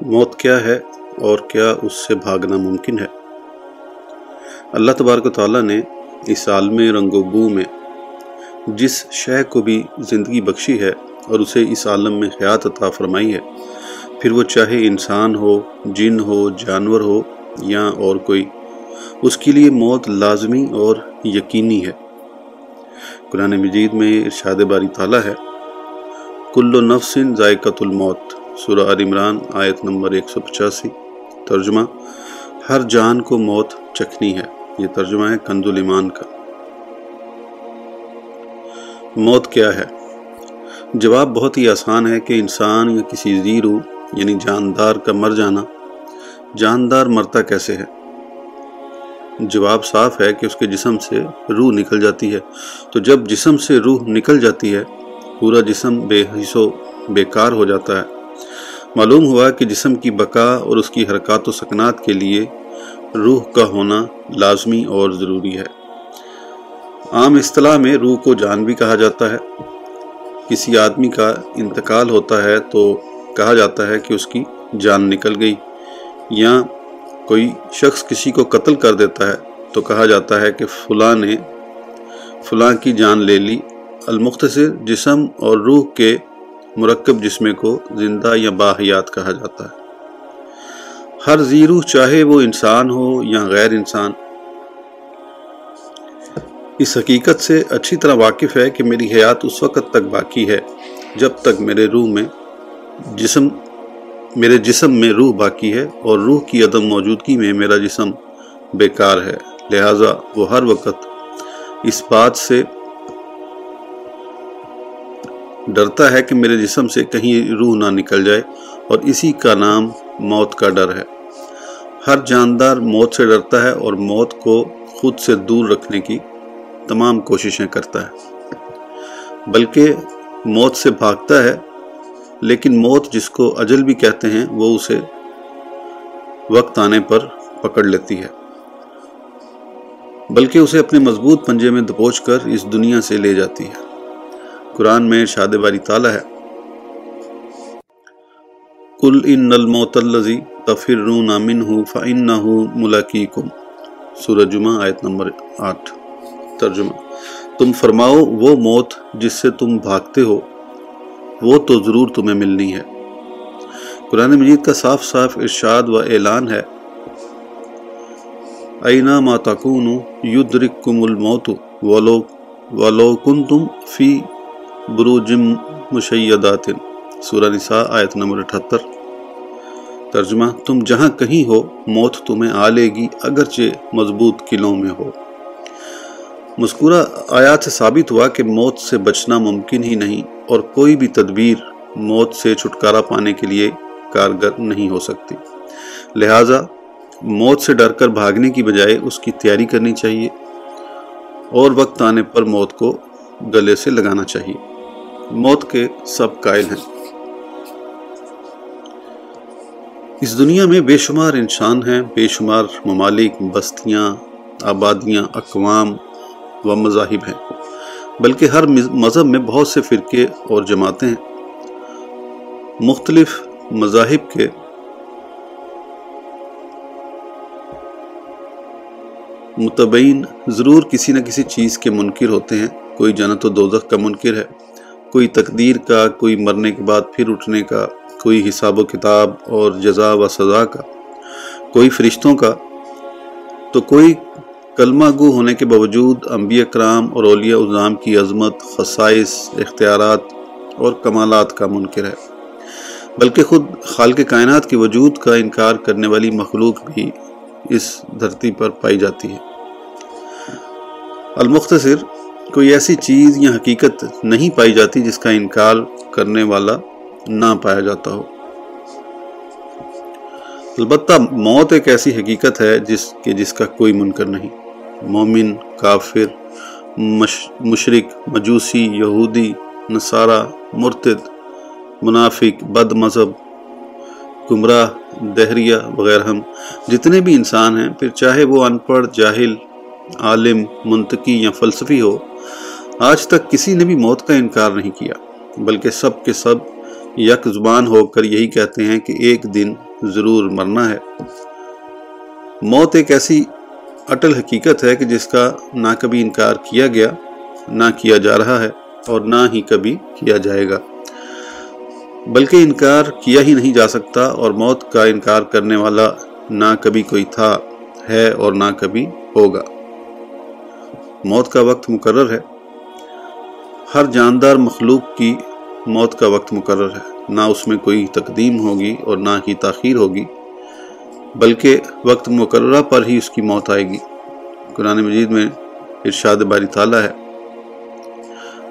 موت کیا ہے اور کیا اس سے بھاگنا ممکن ہے؟ اللہ تبارک و تعالیٰ نے اس عالم رنگ و بو میں جس شے کو بھی زندگی بخشی ہے اور اسے اس عالم میں حیات عطا فرمائی ہے، پھر وہ چاہے انسان ہو، جن ہو، جانور ہو یا اور کوئی، اس کے لیے موت لازمی اور یقینی ہے۔ قرآن مجید میں ارشاد باری تعالیٰ ہے، کل و نفس ذائقۃ الموت۔ سورہ عمران، آیت نمبر ایک سو پچاسی۔ ترجمہ، ہر جان کو موت چکھنی ہے۔ یہ ترجمہ ہے کند المان کا۔ موت کیا ہے؟ جواب بہت ہی آسان ہے کہ انسان یا کسی زیرو یعنی جاندار کا مر جانا، جاندار مرتا کیسے ہے؟ جواب صاف ہے کہ اس کے جسم سے روح نکل جاتی ہے۔ تو جب جسم سے روح نکل جاتی ہے، پورا جسم بے حص و بیکار ہو جاتا ہے۔ معلوم ہوا کہ جسم کی بقا اور اس کی حرکات و سکنات کے لیے روح کا ہونا لازمی اور ضروری ہے۔ عام اصطلاح میں روح کو جان بھی کہا جاتا ہے۔ کسی آدمی کا انتقال ہوتا ہے تو کہا جاتا ہے کہ اس کی جان نکل گئی یا کوئی شخص کسی کو قتل کر دیتا ہے تو کہا جاتا ہے کہ فلاں نے فلاں کی جان لے لی۔ المختصر جسم اور روح کے مرکب جسم کو زندہ یا باحیات کہا جاتا ہے۔ ہر زیرو چاہے وہ انسان ہو یا غیر انسان۔ اس حقیقت سے اچھی طرح واقف ہے کہ میری حیات اس وقت تک باقی ہے جب تک میرے روح میں جسم، میرے جسم میں روح باقی ہے اور روح کی عدم موجودگی میں میرا جسم بیکار ہے۔ لہٰذا وہ ہر وقت اس بات سے ڈرتا ہے کہ میرے جسم سے کہیں روح نہ نکل جائے اور اسی کا نام موت کا ڈر ہے۔ ہر جاندار موت سے ڈرتا ہے اور موت کو خود سے دور رکھنے کی تمام کوششیں کرتا ہے۔ بلکہ موت سے بھاگتا ہے، لیکن موت جس کو اجل بھی کہتے ہیں، وہ اسے وقت آنے پر پکڑ لیتی ہے۔ بلکہ اسے اپنے مضبوط پنجے میں دبوچ کر اس دنیا سے لے جاتی ہے۔ قرآن میں شاد باری تعالیٰ ہے۔ کل ان نل موتلزی تفر نامن ہوں فن نہ ملاقی کم سورج جمعہ آیت نمبر آٹھ۔ ترجمہ۔ تم فرماؤ، وہ موت جس سے تم بھاگتے ہو، وہ تو ضرور تمہیں ملنی ہے۔ قرآن مجید کا صاف صاف ارشاد و اعلان ہے۔ اینا ما تکون یدرککم الموت ولو ولو کنتم فی بروج مشیدات، سورہ نساء، آیت نمبر اٹھتر۔ ترجمہ، تم جہاں کہیں ہو، موت تمہیں آ لے گی، اگرچہ مضبوط قلعوں میں ہو۔ مذکورہ آیات سے ثابت ہوا کہ موت سے بچنا ممکن ہی نہیں اور کوئی بھی تدبیر موت سے چھٹکارا پانے کے لیے کارگر نہیں ہو سکتی۔ لہٰذا موت سے ڈر کر بھاگنے کی بجائے اس کی تیاری کرنی چاہیے اور وقت آنے پر موت کو گلے سے لگانا چاہیے۔ موت کے سب قائل ہیں۔ اس دنیا میں بے شمار انسان ہیں، بے شمار ممالک، بستیاں، آبادیاں، اقوام و مذاہب ہیں۔ بلکہ ہر مذہب میں بہت سے فرقے اور جماعتیں ہیں۔ مختلف مذاہب کے متبین ضرور کسی نہ کسی چیز کے منکر ہوتے ہیں۔ کوئی جنت و دوزخ کا منکر ہے۔ کوئی تقدیر کا، کوئی مرنے کے بعد پھر اٹھنے کا، کوئی حساب و کتاب اور جزا و سزا کا، کوئی فرشتوں کا۔ تو کوئی کلمہ گو ہونے کے باوجود انبیاء کرام اور اولیاء اظام کی عظمت، خصائص، اختیارات اور کمالات کا منکر ہے۔ بلکہ خود خالق کائنات کے وجود کا انکار کرنے والی مخلوق بھی اس دھرتی پر پائی جاتی ہے۔ المختصر کوئی ایسی چیز یا حقیقت نہیں پائی جاتی جس کا انکار کرنے والا نہ پایا جاتا ہو۔ البتہ موت ایک ایسی حقیقت ہے جس کے جس کا کوئی منکر نہیں۔ مومن، کافر مشرق مجوسی، یہودی، نصارہ، مرتد، منافق، بد مذہب، گمراہ، دہریہ وغیرہ ہم جتنے بھی انسان ہیں، پھر چاہے وہ ان پڑھ، جاہل، عالم، منطقی یا فلسفی ہو آج تک کسی نے بھی موت کا انکار نہیں کیا، بلکہ سب کے سب یک زبان ہو کر یہی کہتے ہیں کہ ایک دن ضرور مرنا ہے۔ موت ایک ایسی اٹل حقیقت ہے کہ جس کا نہ کبھی انکار کیا گیا، نہ کیا جا رہا ہے اور نہ ہی کبھی کیا جائے گا۔ بلکہ انکار کیا ہی نہیں جا سکتا اور موت کا انکار کرنے والا نہ کبھی کوئی تھا، ہے اور نہ کبھی ہوگا۔ موت کا وقت مقرر ہے۔ ہر جاندار مخلوق کی موت کا وقت مقرر ہے۔ نہ اس میں کوئی تقدیم ہوگی اور نہ ہی تاخیر ہوگی، بلکہ وقت مقررہ پر ہی اس کی موت آئے گی۔ قرآن مجید میں ارشاد باری تعالیٰ ہے،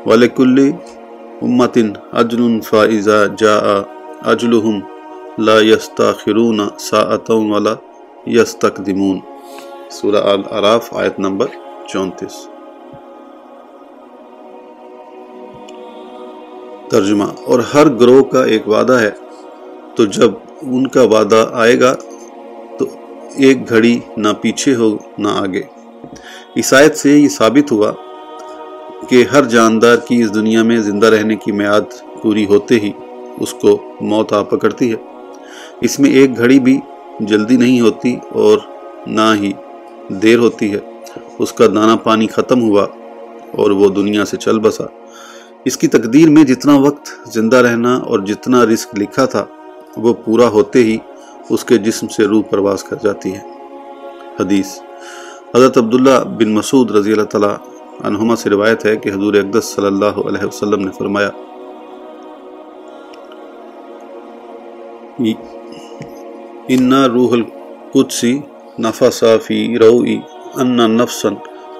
وَلِكُلِّ أُمَّةٍ أَجْلٌ فَإِذَا جَاءَ أَجْلُهُمْ لَا يَسْتَاخِرُونَ سَاعَةً وَلَا يَسْتَقْدِمُونَ۔ سورہ العراف آیت نمبر چونتیس۔ ترجمہ۔ اور ہر گروہ کا ایک وعدہ ہے۔ تو جب ان کا وعدہ آئے گا، تو ایک گھڑی نہ پیچھے ہو، نہ آگے۔ عیسائیت سے یہ ثابت ہوا کہ ہر جاندار کی اس دنیا میں زندہ رہنے کی میعاد پوری ہوتے ہی اس کو موت آ پکڑتی ہے۔ اس میں ایک گھڑی بھی جلدی نہیں ہوتی اور نہ ہی دیر ہوتی ہے۔ اس کا دانہ پانی ختم ہوا اور وہ دنیا سے چل بسا۔ اس کی تقدیر میں جتنا وقت زندہ رہنا اور جتنا رزق لکھا تھا وہ پورا ہوتے ہی اس کے جسم سے روح پرواز کر جاتی ہے حدیث حضرت عبداللہ بن مسعود رضی اللہ تعالیٰ عنہما سے روایت ہے کہ حضور اقدس صلی اللہ علیہ وسلم نے فرمایا انا روح القدسی نفسا فی روئی انا نفسا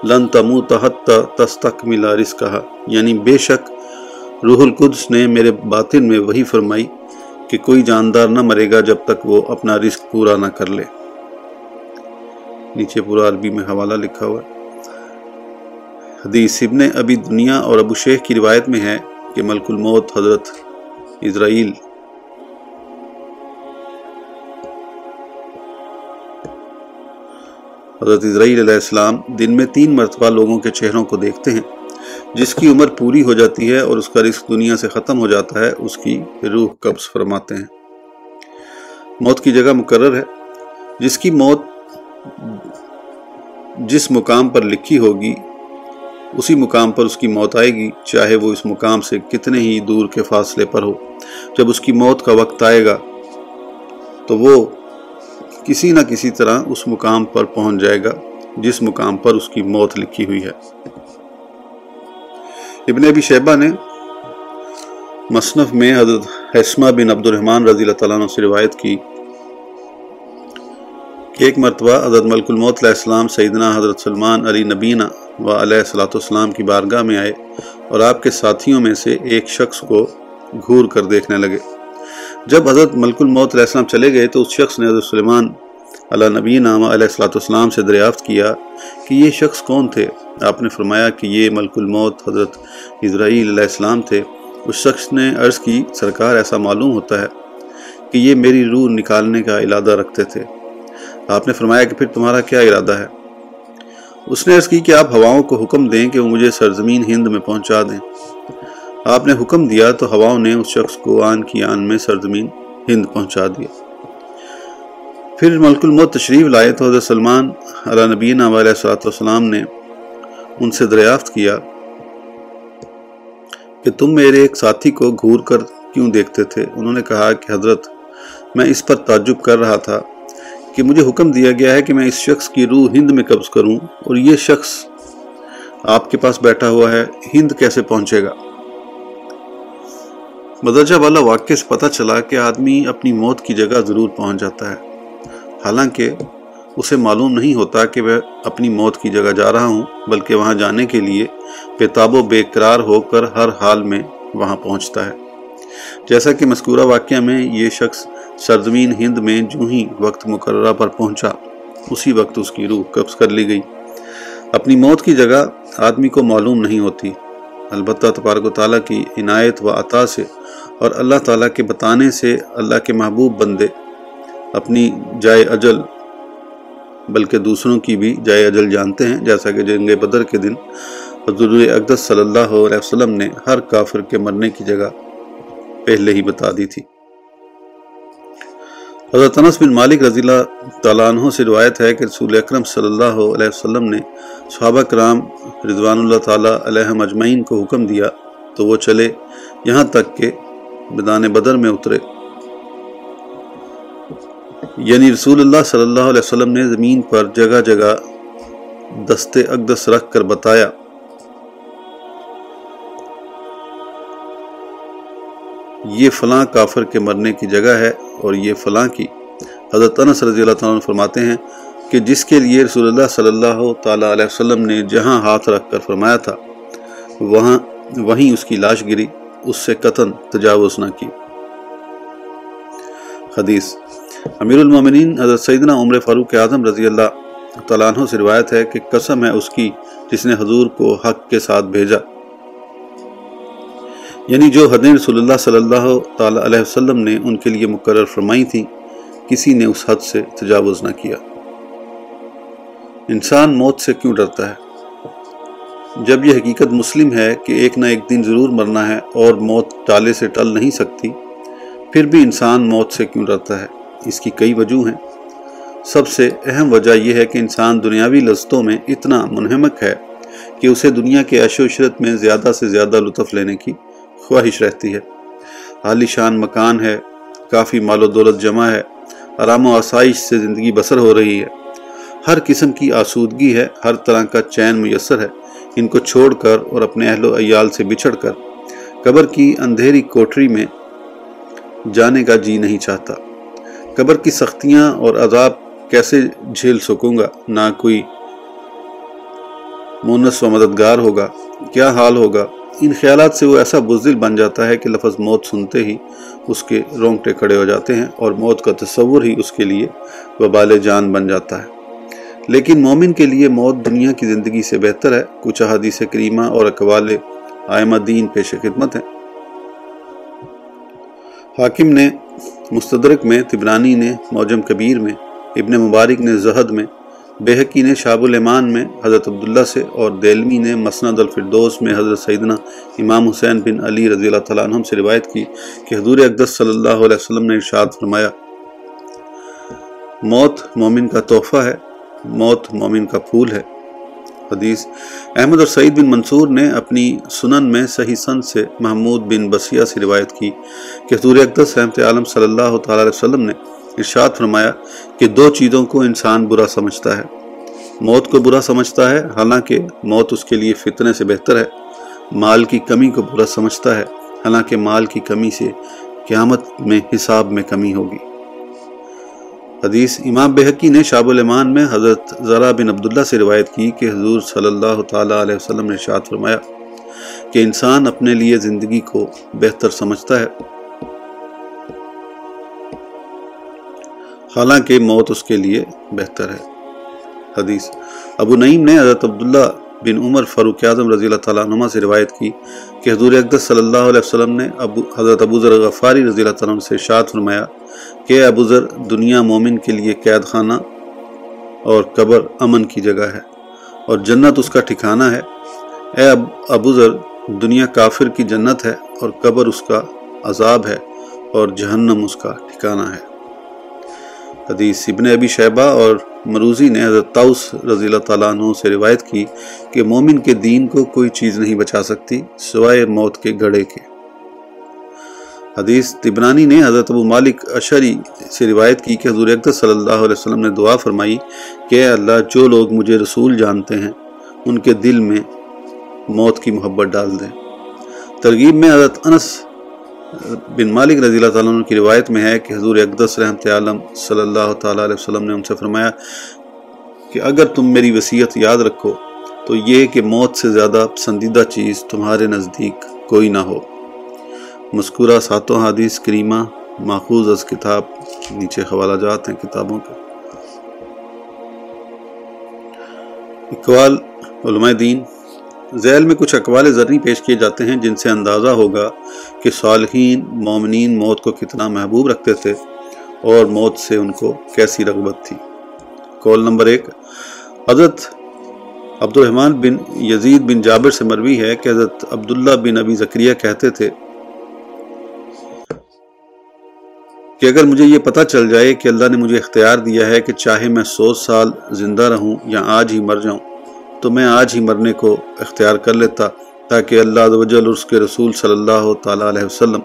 لن تموت حتی تستکمل رزقها یعنی بے شک روح القدس نے میرے باطن میں وہی فرمائی کہ کوئی جاندار نہ مرے گا جب تک وہ اپنا رزق پورا نہ کر لے۔ نیچے پورا عربی میں حوالہ لکھا ہوا حدیث ابن ابی دنیا اور ابو شیخ کی روایت میں ہے کہ ملک الموت حضرت اسرائیل حضرت اسرائیل علیہ السلام دن میں تین مرتبہ لوگوں کے چہروں کو دیکھتے ہیں، جس کی عمر پوری ہو جاتی ہے اور اس کا رزق دنیا سے ختم ہو جاتا ہے، اس کی روح قبض فرماتے ہیں۔ موت کی جگہ مقرر ہے، جس کی موت جس مقام پر لکھی ہوگی، اسی مقام پر اس کی موت آئے گی، چاہے وہ اس مقام سے کتنے ہی دور کے فاصلے پر ہو۔ جب اس کی موت کا وقت آئے گا، تو وہ کسی نہ کسی طرح اس مقام پر پہنچ جائے گا جس مقام پر اس کی موت لکھی ہوئی ہے۔ ابن ابی شیبہ نے مصنف میں حضرت حسمہ بن عبد الرحمن رضی اللہ تعالیٰ عنہ سے روایت کی کہ ایک مرتبہ حضرت ملک الموت علیہ السلام سیدنا حضرت سلمان علی نبینہ و علیہ السلاۃ والسلام کی بارگاہ میں آئے اور آپ کے ساتھیوں میں سے ایک شخص کو گھور کر دیکھنے لگے۔ جب حضرت ملک الموت علیہ السلام چلے گئے تو اس شخص نے حضرت سلمان علیہ نبی نامہ علیہ السلاۃ والسلام سے دریافت کیا کہ یہ شخص کون تھے؟ آپ نے فرمایا کہ یہ ملک الموت حضرت اسرائیل علیہ السلام تھے۔ اس شخص نے عرض کی، سرکار، ایسا معلوم ہوتا ہے کہ یہ میری روح نکالنے کا ارادہ رکھتے تھے۔ آپ نے فرمایا کہ پھر تمہارا کیا ارادہ ہے؟ اس نے عرض کی کہ آپ ہواؤں کو حکم دیں کہ وہ مجھے سرزمین ہند میں پہنچا دیں۔ آپ نے حکم دیا تو ہواؤں نے اس شخص کو آن کی آن میں سرزمین ہند پہنچا دیا۔ پھر ملک الموت تشریف لائے تو حضرت سلمان علیہ نبین علیہ صلاۃ والسلام نے ان سے دریافت کیا کہ تم میرے ایک ساتھی کو گھور کر کیوں دیکھتے تھے؟ انہوں نے کہا کہ حضرت، میں اس پر تعجب کر رہا تھا کہ مجھے حکم دیا گیا ہے کہ میں اس شخص کی روح ہند میں قبض کروں اور یہ شخص آپ کے پاس بیٹھا ہوا ہے، ہند کیسے پہنچے گا؟ مدرجہ والا واقعے سے پتہ چلا کہ آدمی اپنی موت کی جگہ ضرور پہنچ جاتا ہے، حالانکہ اسے معلوم نہیں ہوتا کہ میں اپنی موت کی جگہ جا رہا ہوں، بلکہ وہاں جانے کے لیے بےتاب و بے قرار ہو کر ہر حال میں وہاں پہنچتا ہے۔ جیسا کہ مذکورہ واقعہ میں یہ شخص سرزمین ہند میں جو ہی وقت مقررہ پر پہنچا، اسی وقت اس کی روح قبض کر لی گئی۔ اپنی موت کی جگہ آدمی کو معلوم نہیں ہوتی، البتہ تبارک و تعالیٰ کی عنایت و عطا سے اور اللہ تعالیٰ کے بتانے سے اللہ کے محبوب بندے اپنی جائے اجل، بلکہ دوسروں کی بھی جائے اجل جانتے ہیں، جیسا کہ جنگ بدر کے دن حضور اقدس صلی اللہ علیہ وسلم نے ہر کافر کے مرنے کی جگہ پہلے ہی بتا دی تھی۔ حضرت انس بن مالک رضی اللہ تعالیٰ عنہ سے روایت ہے کہ رسول اکرم صلی اللہ علیہ وسلم نے صحابہ کرام رضوان اللہ تعالیٰ علیہ مجمعین کو حکم دیا تو وہ چلے یہاں تک کہ بدان بدر میں اترے۔ یعنی رسول اللہ صلی اللہ علیہ وسلم نے زمین پر جگہ جگہ دستے اقدس رکھ کر بتایا۔ یہ فلاں کافر کے مرنے کی جگہ ہے اور یہ فلاں کی۔ حضرت انس رضی اللہ تعالیٰ فرماتے ہیں کہ جس کے لیے رسول اللہ صلی اللہ تعالیٰ علیہ وسلم نے جہاں ہاتھ رکھ کر فرمایا تھا، وہاں وہیں اس کی لاش گری۔ اس سے قطن تجاوز نہ کی۔ حدیث، امیر المومنین حضرت سیدنا عمر فاروق اعظم رضی اللہ تعالیٰ عنہ سے روایت ہے کہ قسم ہے اس کی جس نے حضور کو حق کے ساتھ بھیجا۔ یعنی جو حدین رسول اللہ صلی اللہ تعالیٰ علیہ وسلم نے ان کے لیے مقرر فرمائی تھی، کسی نے اس حد سے تجاوز نہ کیا۔ انسان موت سے کیوں ڈرتا ہے؟ جب یہ حقیقت مسلم ہے کہ ایک نہ ایک دن ضرور مرنا ہے اور موت ٹالے سے ٹل نہیں سکتی، پھر بھی انسان موت سے کیوں ڈرتا ہے؟ اس کی کئی وجوہ ہیں۔ سب سے اہم وجہ یہ ہے کہ انسان دنیاوی لذتوں میں اتنا منہمک ہے کہ اسے دنیا کے عش و عشرت میں زیادہ سے زیادہ لطف لینے کی خواہش رہتی ہے۔ عالی شان مکان ہے، کافی مال و دولت جمع ہے، آرام و آسائش سے زندگی بسر ہو رہی ہے۔ ہر قسم کی آسودگی ہے، ہر طرح کا چین میسر ہے۔ ان کو چھوڑ کر اور اپنے اہل و عیال سے بچھڑ کر قبر کی اندھیری کوٹری میں جانے کا جی نہیں چاہتا۔ قبر کی سختیاں اور عذاب کیسے جھیل سکوں گا؟ نہ کوئی مونس و مددگار ہوگا۔ کیا حال ہوگا؟ ان خیالات سے وہ ایسا بزدل بن جاتا ہے کہ لفظ موت سنتے ہی اس کے رونگٹے کھڑے ہو جاتے ہیں اور موت کا تصور ہی اس کے لیے وبال جان بن جاتا ہے۔ لیکن مومن کے لیے موت دنیا کی زندگی سے بہتر ہے۔ کچھ حدیث کریمہ اور اقوال آئمہ دین پیش خدمت ہیں۔ حاکم نے مستدرک میں، تبرانی نے، موجم کبیر میں، ابن مبارک نے زہد میں بحقی نے شاب الایمان میں، حضرت عبداللہ سے اور دیلمی نے مسند الفردوس میں حضرت سیدنا امام حسین بن علی رضی اللہ تعالیٰ عنہ سے روایت کی کہ حضور اقدس صلی اللہ علیہ وسلم نے ارشاد فرمایا، موت مومن کا تحفہ ہے۔ موت مومن کا پھول ہے۔ حدیث احمد اور سعید بن منصور نے اپنی سنن میں صحیح سن سے محمود بن بسیہ سے روایت کی کہ حضور اقدس رحمت عالم صلی اللہ تعالیٰ علیہ وسلم نے ارشاد فرمایا کہ دو چیزوں کو انسان برا سمجھتا ہے۔ موت کو برا سمجھتا ہے، حالانکہ موت اس کے لیے فتنے سے بہتر ہے۔ مال کی کمی کو برا سمجھتا ہے، حالانکہ مال کی کمی سے قیامت میں حساب میں کمی ہوگی۔ حدیث امام بحقی نے شاب المان میں حضرت ذرا بن عبداللہ سے روایت کی کہ حضور صلی اللہ تعالیٰ علیہ وسلم نے ارشاد فرمایا کہ انسان اپنے لیے زندگی کو بہتر سمجھتا ہے۔ حالانکہ موت اس کے لیے بہتر ہے۔ حدیث ابو نعیم نے حضرت عبداللہ بن عمر فاروق اعظم رضی اللہ تعالیٰ عنہ سے روایت کی کہ حضور اقدس صلی اللہ علیہ وسلم نے ابو حضرت ابو ذر غفاری رضی اللہ تعالیٰ عنہ سے شاد فرمایا کہ ابو ذر، دنیا مومن کے لیے قید خانہ اور قبر امن کی جگہ ہے اور جنت اس کا ٹھکانہ ہے۔ اے ابو ذر، دنیا کافر کی جنت ہے اور قبر اس کا عذاب ہے اور جہنم اس کا ٹھکانہ ہے۔ حدیث ابن ابی شیبہ اور مروزی نے حضرت تاؤس رضی اللہ تعالیٰ عنہ سے روایت کی کہ مومن کے دین کو کوئی چیز نہیں بچا سکتی سوائے موت کے گڑے کے۔ حدیث تبرانی نے حضرت ابو مالک اشری سے روایت کی کہ حضور اقدس صلی اللہ علیہ وسلم نے دعا فرمائی کہ اے اللہ جو لوگ مجھے رسول جانتے ہیں ان کے دل میں موت کی محبت ڈال دیں۔ ترغیب میں حضرت انس بن مالک رضی اللہ تعالیٰ عنہ کی روایت میں ہے کہ حضور اقدس رحمت عالم صلی اللہ تعالیٰ علیہ وسلم نے ان سے فرمایا کہ اگر تم میری وصیت یاد رکھو تو یہ کہ موت سے زیادہ پسندیدہ چیز تمہارے نزدیک کوئی نہ ہو۔ مذکورہ ساتوں حدیث کریمہ ماخوذ از کتاب نیچے حوالہ جات ہیں کتابوں کے۔ اقوال علماء دین ذیل میں کچھ اقوال ذرنی پیش کیے جاتے ہیں جن سے اندازہ ہوگا کہ صالحین، مومنین موت کو کتنا محبوب رکھتے تھے اور موت سے ان کو کیسی رغبت تھی۔ کول نمبر ایک، حضرت عبد الرحمن بن یزید بن جابر سے مروی ہے کہ حضرت عبداللہ بن ابی ذکریہ کہتے تھے کہ اگر مجھے یہ پتہ چل جائے کہ اللہ نے مجھے اختیار دیا ہے کہ چاہے میں سو سال زندہ رہوں یا آج ہی مر جاؤں تو میں آج ہی مرنے کو اختیار کر لیتا تاکہ اللہ وجل اور اس کے رسول صلی اللہ تعالیٰ علیہ وسلم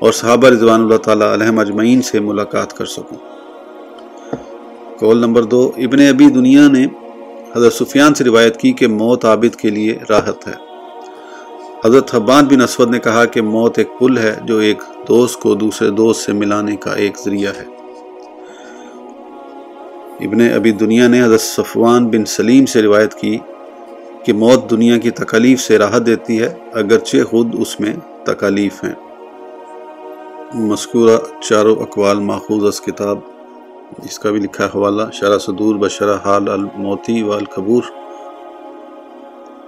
اور صحابہ رضوان اللہ تعالیٰ علیہ مجمعین سے ملاقات کر سکوں۔ کول نمبر دو، ابن ابی دنیا نے حضرت سفیان سے روایت کی کہ موت عابد کے لیے راحت ہے۔ حضرت حبان بن اسود نے کہا کہ موت ایک پل ہے جو ایک دوست کو دوسرے دوست سے ملانے کا ایک ذریعہ ہے۔ ابن ابی دنیا نے حضرت صفوان بن سلیم سے روایت کی کہ موت دنیا کی تکالیف سے راحت دیتی ہے، اگرچہ خود اس میں تکالیف ہیں۔ مذکورہ چاروں اقوال ماخوذ از کتاب، اس کا بھی لکھا حوالہ، شرح صدور بشرح حال الموتی والقبور